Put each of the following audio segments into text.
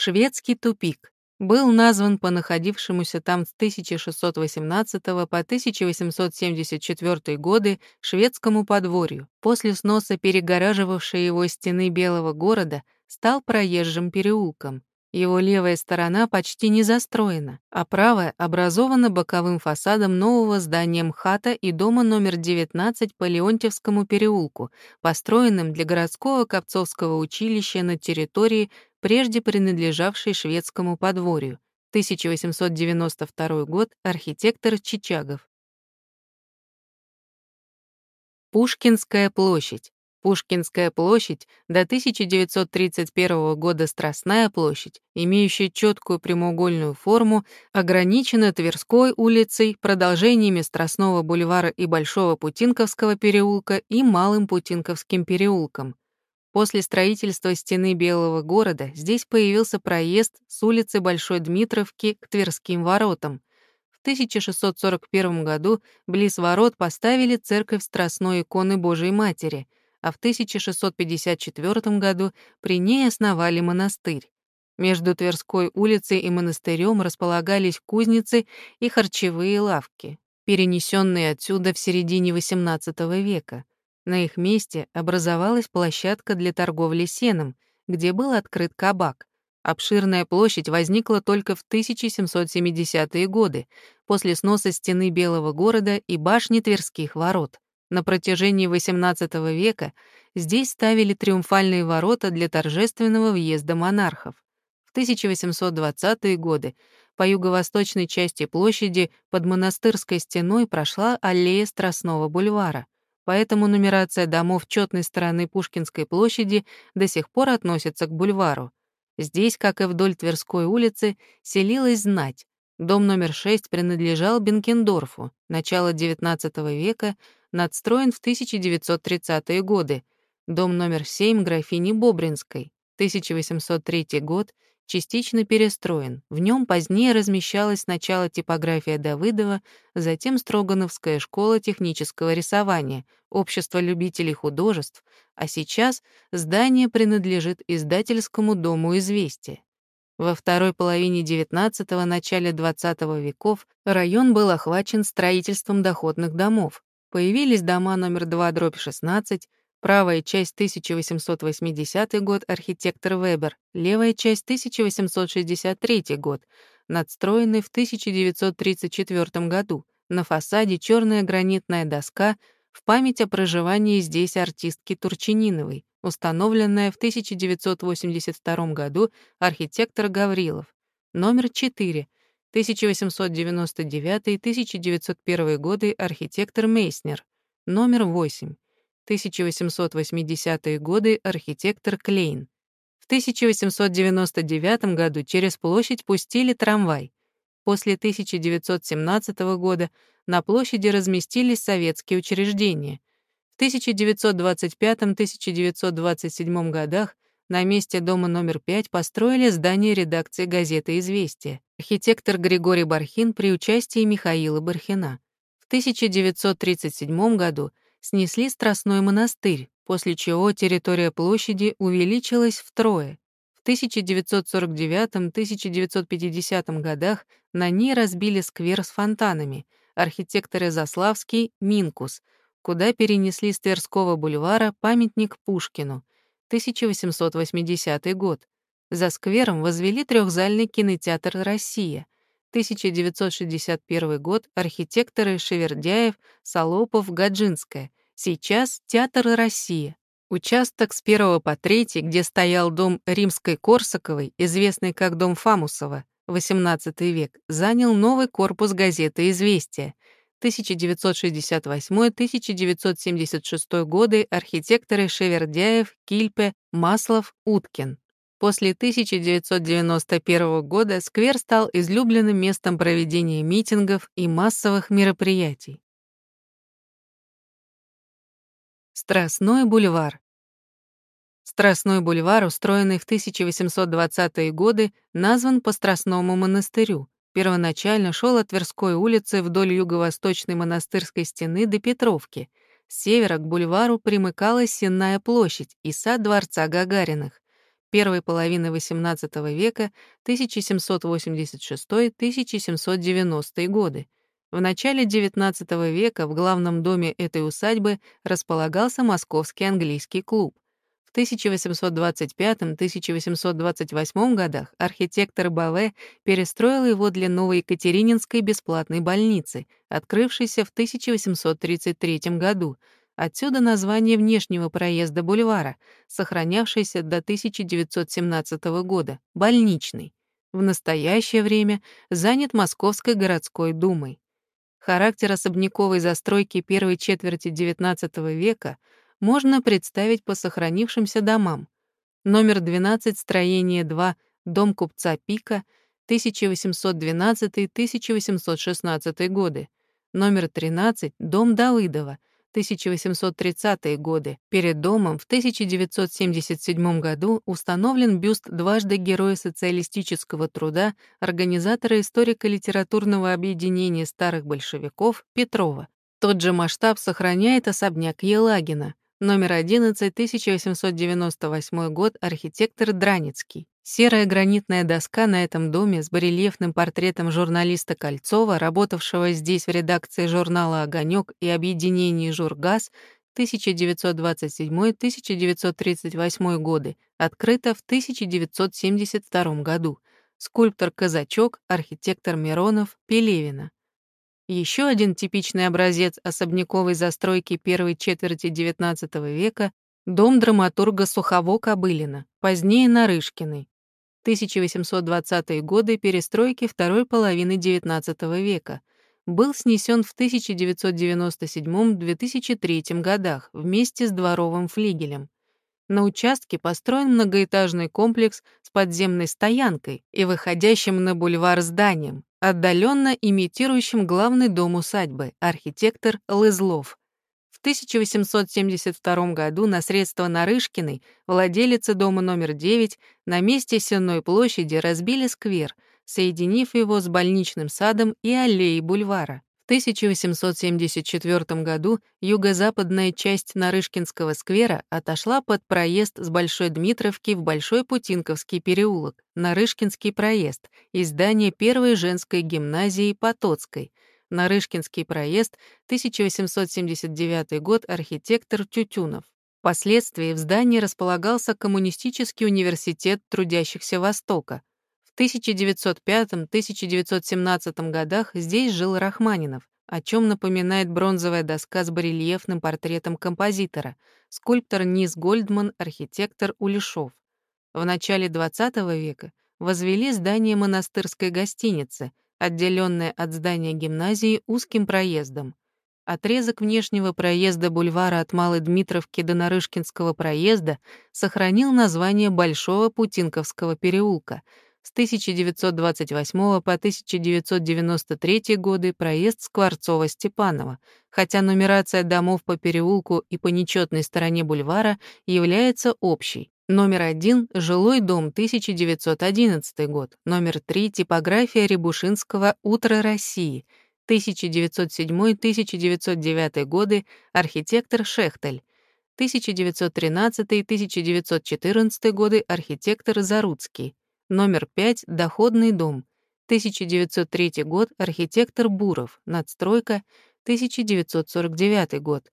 Шведский тупик был назван по находившемуся там с 1618 по 1874 годы шведскому подворью. После сноса перегораживавшей его стены Белого города стал проезжим переулком. Его левая сторона почти не застроена, а правая образована боковым фасадом нового здания МХАТа и дома номер 19 по Леонтьевскому переулку, построенным для городского Копцовского училища на территории, прежде принадлежавшей шведскому подворью. 1892 год, архитектор Чичагов. Пушкинская площадь. Пушкинская площадь до 1931 года Страстная площадь, имеющая четкую прямоугольную форму, ограничена Тверской улицей, продолжениями Страстного бульвара и Большого Путинковского переулка и Малым Путинковским переулком. После строительства стены Белого города здесь появился проезд с улицы Большой Дмитровки к Тверским воротам. В 1641 году близ ворот поставили церковь Страстной иконы Божией Матери — а в 1654 году при ней основали монастырь. Между Тверской улицей и монастырем располагались кузницы и харчевые лавки, перенесенные отсюда в середине XVIII века. На их месте образовалась площадка для торговли сеном, где был открыт кабак. Обширная площадь возникла только в 1770-е годы, после сноса стены Белого города и башни Тверских ворот. На протяжении XVIII века здесь ставили триумфальные ворота для торжественного въезда монархов. В 1820-е годы по юго-восточной части площади под монастырской стеной прошла аллея Страстного бульвара, поэтому нумерация домов четной стороны Пушкинской площади до сих пор относится к бульвару. Здесь, как и вдоль Тверской улицы, селилась знать. Дом номер 6 принадлежал Бенкендорфу, начало XIX века — надстроен в 1930-е годы. Дом номер 7 графини Бобринской, 1803 год, частично перестроен. В нем позднее размещалась сначала типография Давыдова, затем Строгановская школа технического рисования, общество любителей художеств, а сейчас здание принадлежит издательскому дому «Известия». Во второй половине XIX – начале XX веков район был охвачен строительством доходных домов. Появились дома номер 2 дробь 16, правая часть 1880 год, архитектор Вебер, левая часть 1863 год, надстроенный в 1934 году. На фасаде черная гранитная доска в память о проживании здесь артистки Турчининовой, установленная в 1982 году архитектор Гаврилов. Номер 4 1899-1901 годы архитектор Мейснер, номер 8, 1880-е годы архитектор Клейн. В 1899 году через площадь пустили трамвай. После 1917 года на площади разместились советские учреждения. В 1925-1927 годах на месте дома номер 5 построили здание редакции газеты «Известия». Архитектор Григорий Бархин при участии Михаила Бархина. В 1937 году снесли Страстной монастырь, после чего территория площади увеличилась втрое. В 1949-1950 годах на ней разбили сквер с фонтанами, архитекторы Заславский, Минкус, куда перенесли с Тверского бульвара памятник Пушкину — 1880 год. За сквером возвели трехзальный кинотеатр «Россия». 1961 год. Архитекторы Шевердяев, Солопов, Гаджинская. Сейчас театр «Россия». Участок с 1 по 3, где стоял дом Римской Корсаковой, известный как дом Фамусова, XVIII век, занял новый корпус газеты «Известия», 1968-1976 годы архитекторы Шевердяев, Кильпе, Маслов, Уткин. После 1991 года сквер стал излюбленным местом проведения митингов и массовых мероприятий. Страстной бульвар. Страстной бульвар, устроенный в 1820-е годы, назван по Страстному монастырю, Первоначально шел от Тверской улицы вдоль юго-восточной монастырской стены до Петровки. С севера к бульвару примыкалась Сенная площадь и сад дворца Гагариных. первой половины XVIII века 1786-1790 годы. В начале XIX века в главном доме этой усадьбы располагался Московский английский клуб. В 1825-1828 годах архитектор Баве перестроил его для новой Екатерининской бесплатной больницы, открывшейся в 1833 году. Отсюда название внешнего проезда бульвара, сохранявшийся до 1917 года, больничный. В настоящее время занят Московской городской думой. Характер особняковой застройки первой четверти XIX века — можно представить по сохранившимся домам. Номер 12, строение 2, дом купца Пика, 1812-1816 годы. Номер 13, дом Давыдова, 1830-е годы. Перед домом в 1977 году установлен бюст дважды Героя социалистического труда, организатора историко-литературного объединения старых большевиков Петрова. Тот же масштаб сохраняет особняк Елагина, Номер 11, 1898 год, архитектор Драницкий. Серая гранитная доска на этом доме с барельефным портретом журналиста Кольцова, работавшего здесь в редакции журнала «Огонек» и объединении «Жургаз», 1927-1938 годы, открыта в 1972 году. Скульптор Казачок, архитектор Миронов, Пелевина. Еще один типичный образец особняковой застройки первой четверти XIX века — дом драматурга Сухово-Кобылина, позднее Нарышкиной. 1820-е годы перестройки второй половины XIX века. Был снесен в 1997-2003 годах вместе с дворовым флигелем. На участке построен многоэтажный комплекс с подземной стоянкой и выходящим на бульвар зданием, отдаленно имитирующим главный дом усадьбы, архитектор Лызлов. В 1872 году на средства Нарышкиной, владелицы дома номер 9, на месте Сенной площади разбили сквер, соединив его с больничным садом и аллеей бульвара. 1874 году юго-западная часть Нарышкинского сквера отошла под проезд с Большой Дмитровки в Большой Путинковский переулок, Нарышкинский проезд, из здания первой женской гимназии Потоцкой. Нарышкинский проезд, 1879 год, архитектор Тютюнов. Впоследствии в здании располагался Коммунистический университет трудящихся Востока, 1905-1917 годах здесь жил Рахманинов, о чем напоминает бронзовая доска с барельефным портретом композитора, скульптор Низ Гольдман, архитектор Улешов. В начале XX века возвели здание монастырской гостиницы, отделенное от здания гимназии узким проездом. Отрезок внешнего проезда бульвара от Малой Дмитровки до Нарышкинского проезда сохранил название Большого Путинковского переулка — с 1928 по 1993 годы проезд Скворцова-Степанова, хотя нумерация домов по переулку и по нечетной стороне бульвара является общей. Номер один — жилой дом, 1911 год. Номер три — типография Рябушинского «Утро России», 1907-1909 годы, архитектор Шехтель. 1913-1914 годы, архитектор Заруцкий. Номер 5. Доходный дом. 1903 год. Архитектор Буров. Надстройка. 1949 год.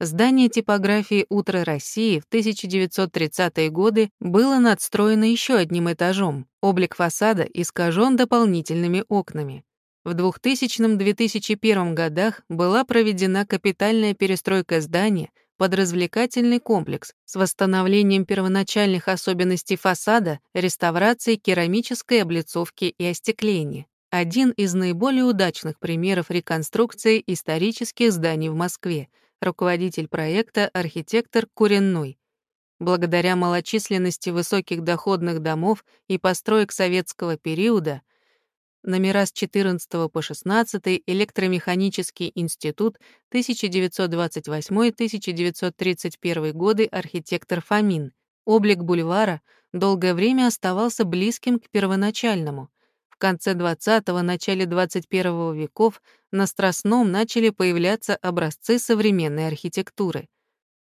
Здание типографии «Утро России» в 1930-е годы было надстроено еще одним этажом. Облик фасада искажен дополнительными окнами. В 2000-2001 годах была проведена капитальная перестройка здания под развлекательный комплекс с восстановлением первоначальных особенностей фасада, реставрацией керамической облицовки и остекления. Один из наиболее удачных примеров реконструкции исторических зданий в Москве, руководитель проекта архитектор Куренной. Благодаря малочисленности высоких доходных домов и построек советского периода, номера с 14 по 16, Электромеханический институт, 1928-1931 годы, архитектор Фомин. Облик бульвара долгое время оставался близким к первоначальному. В конце 20-го, начале 21 веков на Страстном начали появляться образцы современной архитектуры.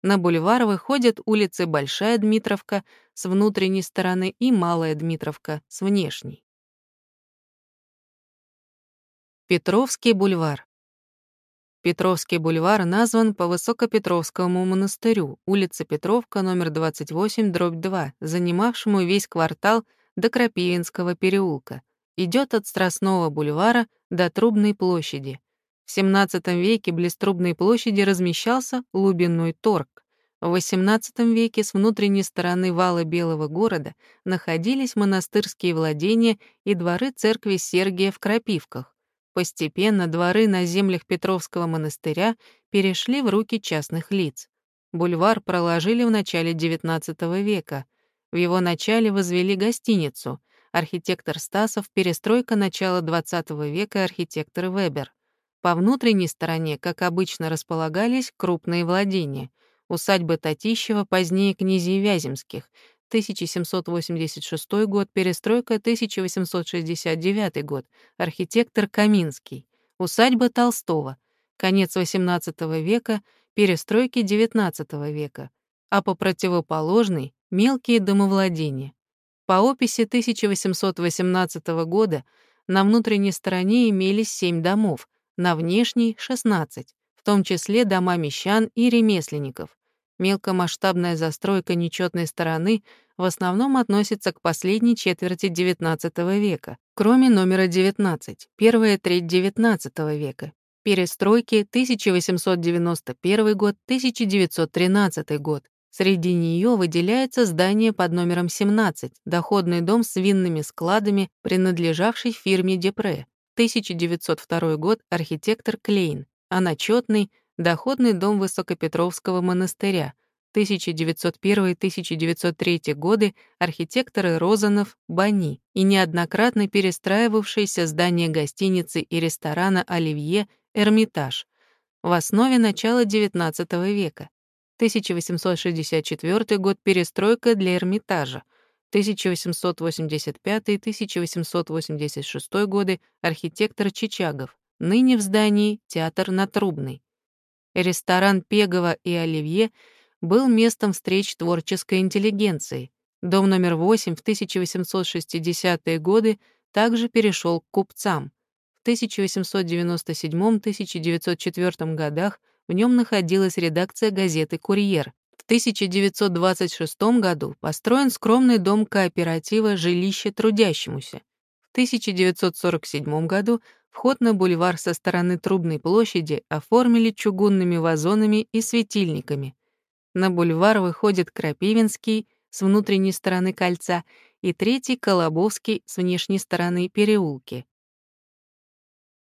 На бульвар выходят улицы Большая Дмитровка с внутренней стороны и Малая Дмитровка с внешней. Петровский бульвар. Петровский бульвар назван по Высокопетровскому монастырю, улица Петровка, номер 28, дробь 2, занимавшему весь квартал до Крапивинского переулка. Идет от Страстного бульвара до Трубной площади. В XVII веке близ Трубной площади размещался Лубиной торг. В XVIII веке с внутренней стороны вала Белого города находились монастырские владения и дворы церкви Сергия в Крапивках. Постепенно дворы на землях Петровского монастыря перешли в руки частных лиц. Бульвар проложили в начале XIX века. В его начале возвели гостиницу. Архитектор Стасов, перестройка начала XX века, архитектор Вебер. По внутренней стороне, как обычно, располагались крупные владения. Усадьба Татищева, позднее князей Вяземских, 1786 год, перестройка 1869 год, архитектор Каминский. Усадьба Толстого, конец XVIII века, перестройки XIX века. А по противоположной — мелкие домовладения. По описи 1818 года на внутренней стороне имелись семь домов, на внешней — 16, в том числе дома мещан и ремесленников. Мелкомасштабная застройка нечетной стороны в основном относится к последней четверти XIX века, кроме номера 19, первая треть XIX века, перестройки 1891 год, 1913 год. Среди нее выделяется здание под номером 17, доходный дом с винными складами, принадлежавший фирме Депре, 1902 год, архитектор Клейн, а начетный — доходный дом Высокопетровского монастыря, 1901-1903 годы, архитекторы Розанов, Бани и неоднократно перестраивавшееся здание гостиницы и ресторана «Оливье» Эрмитаж. В основе начала XIX века. 1864 год — перестройка для Эрмитажа, 1885-1886 годы архитектор Чичагов, ныне в здании театр на Трубной. Ресторан Пегова и Оливье был местом встреч творческой интеллигенции. Дом номер 8 в 1860-е годы также перешел к купцам. В 1897-1904 годах в нем находилась редакция газеты «Курьер», в 1926 году построен скромный дом кооператива «Жилище трудящемуся». В 1947 году вход на бульвар со стороны Трубной площади оформили чугунными вазонами и светильниками. На бульвар выходит Крапивинский с внутренней стороны кольца и третий — Колобовский с внешней стороны переулки.